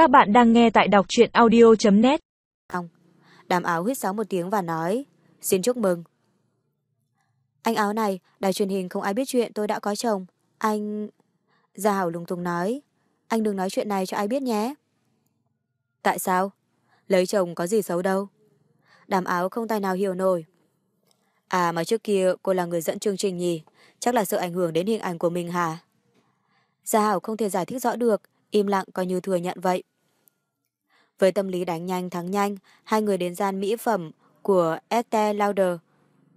Các bạn đang nghe tại đọc truyện audio.net Đàm áo hít sáo một tiếng và nói Xin chúc mừng. Anh áo này, đài truyền hình không ai biết chuyện tôi đã có chồng. Anh... Gia Hảo lung tung nói Anh đừng nói chuyện này cho ai biết nhé. Tại sao? Lấy chồng có gì xấu đâu. Đàm áo không tài nào hiểu nổi. À mà trước kia cô là người dẫn chương trình nhỉ? Chắc là sợ ảnh hưởng đến hình ảnh của mình hả? Gia Hảo không thể giải thích rõ được Im lặng coi như thừa nhận vậy với tâm lý đánh nhanh thắng nhanh, hai người đến gian mỹ phẩm của Estee Lauder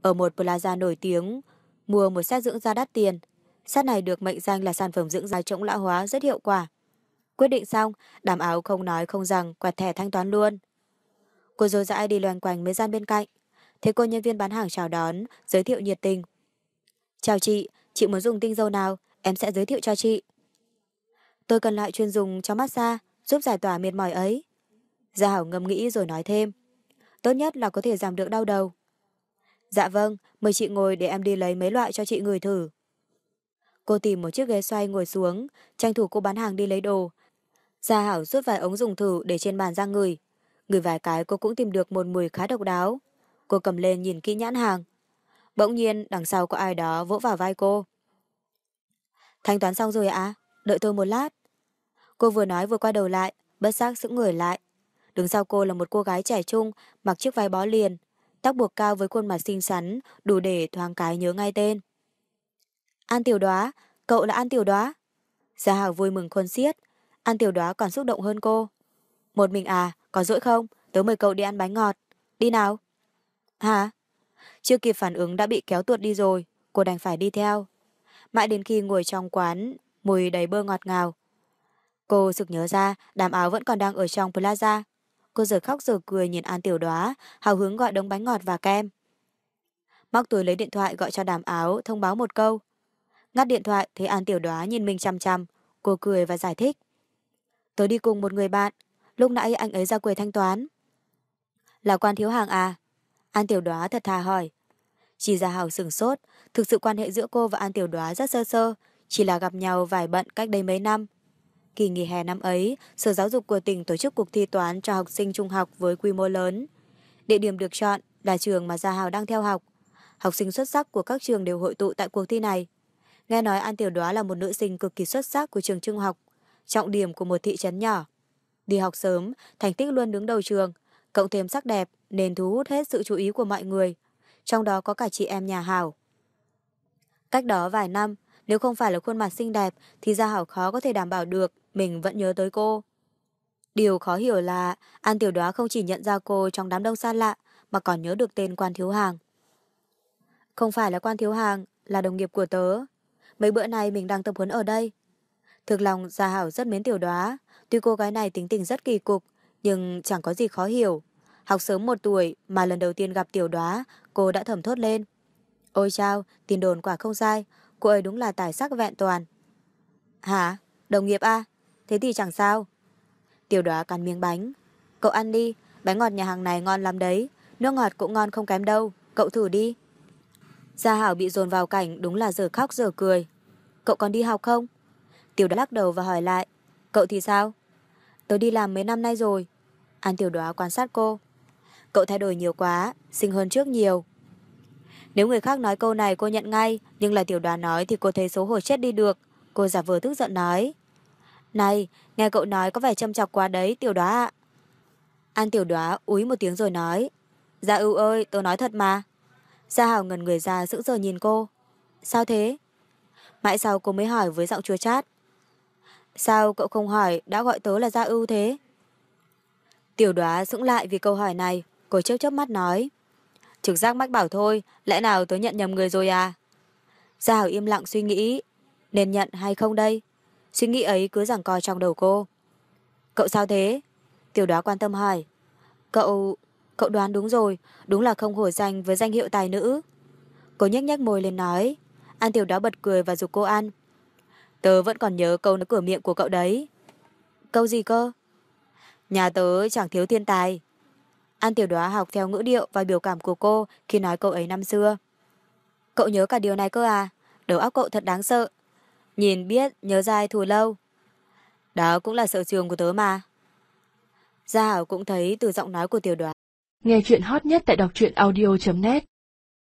ở một plaza nổi tiếng, mua một set dưỡng da đắt tiền. Set này được mệnh danh là sản phẩm dưỡng da chống lão hóa rất hiệu quả. Quyết định xong, đảm áo không nói không rằng quẹt thẻ thanh toán luôn. Cô dối dãi đi loanh quanh mấy gian bên cạnh. Thế cô nhân viên bán hàng chào đón, giới thiệu nhiệt tình. Chào chị, chị muốn dùng tinh dầu nào, em sẽ giới thiệu cho chị. Tôi cần loại chuyên dùng cho massage, giúp giải tỏa mệt mỏi ấy. Gia Hảo ngâm nghĩ rồi nói thêm. Tốt nhất là có thể giảm được đau đầu. Dạ vâng, mời chị ngồi để em đi lấy mấy loại cho chị người thử. Cô tìm một chiếc ghế xoay ngồi xuống, tranh thủ cô bán hàng đi lấy đồ. Gia Hảo rút vài ống dùng thử để trên bàn ra người. Người vài cái cô cũng tìm được một mùi khá độc đáo. Cô cầm lên nhìn kỹ nhãn hàng. Bỗng nhiên đằng sau có ai đó vỗ vào vai cô. Thanh toán xong rồi ạ, à? đợi tôi một lát. Cô vừa nói vừa quay đầu lại, bất giác sững người lại. Đứng sau cô là một cô gái trẻ trung, mặc chiếc váy bó liền, tóc buộc cao với khuôn mặt xinh xắn, đủ để thoáng cái nhớ ngay tên. An Tiểu Đoá, cậu là An Tiểu Đoá. Gia Hảo vui mừng khôn xiết, An Tiểu Đoá còn xúc động hơn cô. Một mình à, có dỗi không? Tớ mời cậu đi ăn bánh ngọt. Đi nào. Hả? Chưa kịp phản ứng đã bị kéo tuột đi rồi, cô đành phải đi theo. Mãi đến khi ngồi trong quán, mùi đầy bơ ngọt ngào. Cô sực nhớ ra đám áo vẫn còn đang ở trong plaza. Cô giờ khóc giờ cười nhìn An Tiểu đóa hào hứng gọi đống bánh ngọt và kem. Móc túi lấy điện thoại gọi cho đàm áo, thông báo một câu. Ngắt điện thoại thấy An Tiểu đóa nhìn mình chăm chăm, cô cười và giải thích. Tớ đi cùng một người bạn, lúc nãy anh ấy ra quầy thanh toán. Là quan thiếu hàng à? An Tiểu đóa thật thà hỏi. Chỉ ra hào sừng sốt, thực sự quan hệ giữa cô và An Tiểu đóa rất sơ sơ, chỉ là gặp nhau vài bận cách đây mấy năm, Kỳ nghỉ hè năm ấy, Sở Giáo dục của tỉnh tổ chức cuộc thi toán cho học sinh trung học với quy mô lớn. Địa điểm được chọn là trường mà Gia Hào đang theo học. Học sinh xuất sắc của các trường đều hội tụ tại cuộc thi này. Nghe nói An Tiểu Đoá là một nữ sinh cực kỳ xuất sắc của trường trung học, trọng điểm của một thị trấn nhỏ. Đi học sớm, thành tích luôn đứng đầu trường, cộng thêm sắc đẹp nên thu hút hết sự chú ý của mọi người, trong đó có cả chị em nhà Hảo. Cách đó vài năm, nếu không phải là khuôn mặt xinh đẹp thì Gia Hảo khó có thể đảm bảo được mình vẫn nhớ tới cô. Điều khó hiểu là An Tiểu Đoá không chỉ nhận ra cô trong đám đông xa lạ mà còn nhớ được tên quan thiếu hàng. Không phải là quan thiếu hàng, là đồng nghiệp của tớ. Mấy bữa nay mình đang tập huấn ở đây. Thực lòng Gia Hảo rất mến Tiểu Đoá, tuy cô gái này tính tình rất kỳ cục, nhưng chẳng có gì khó hiểu. Học sớm một tuổi mà lần đầu tiên gặp Tiểu Đoá, cô đã thầm thốt lên. Ôi chao, tin đồn quả không sai, cô ấy đúng là tài sắc vẹn toàn. Hả? Đồng nghiệp à? Thế thì chẳng sao. Tiểu đoá cắn miếng bánh. Cậu ăn đi, bánh ngọt nhà hàng này ngon lắm đấy. Nước ngọt cũng ngon không kém đâu. Cậu thử đi. Gia Hảo bị dồn vào cảnh đúng là giờ khóc giờ cười. Cậu còn đi học không? Tiểu đoá lắc đầu và hỏi lại. Cậu thì sao? Tớ đi làm mấy năm nay rồi. An tiểu đoá quan sát cô. Cậu thay đổi nhiều quá, xinh hơn trước nhiều. Nếu người khác nói câu này cô nhận ngay, nhưng là tiểu đoá nói thì cô thấy xấu hổ chết đi được. Cô giả vờ tức giận nói. Này, nghe cậu nói có vẻ châm chọc quá đấy, tiểu đoá ạ. An tiểu đoá úi một tiếng rồi nói. Dạ ưu ơi, tôi nói thật mà. Gia Hảo ngần người ra sững sờ nhìn cô. Sao thế? Mãi sau cô mới hỏi với giọng chua chát. Sao cậu không hỏi đã gọi tớ là Gia ưu thế? Tiểu đoá sững lại vì câu hỏi này, cô chớp chớp mắt nói. Trực giác mách bảo thôi, lẽ nào tớ nhận nhầm người rồi à? Gia Hảo im lặng suy nghĩ, nên nhận hay không đây? Suy nghĩ ấy cứ giằng co trong đầu cô. Cậu sao thế? Tiểu đoá quan tâm hỏi. Cậu... Cậu đoán đúng rồi, đúng là không hổ danh với danh hiệu tài nữ. Cô nhếch nhếch môi lên nói. An tiểu đoá bật cười và dục cô ăn. Tớ vẫn còn nhớ câu nói cửa miệng của cậu đấy. Câu gì cơ? Nhà tớ chẳng thiếu thiên tài. An tiểu đoá học theo ngữ điệu và biểu cảm của cô khi nói câu ấy năm xưa. Cậu nhớ cả điều này cơ à? Đầu óc cậu thật đáng sợ. Nhìn biết, nhớ dai thù lâu. Đó cũng là sở trường của tớ mà. Gia Hảo cũng thấy từ giọng nói của tiểu đoán. Nghe chuyện hot nhất tại đọc truyện audio.net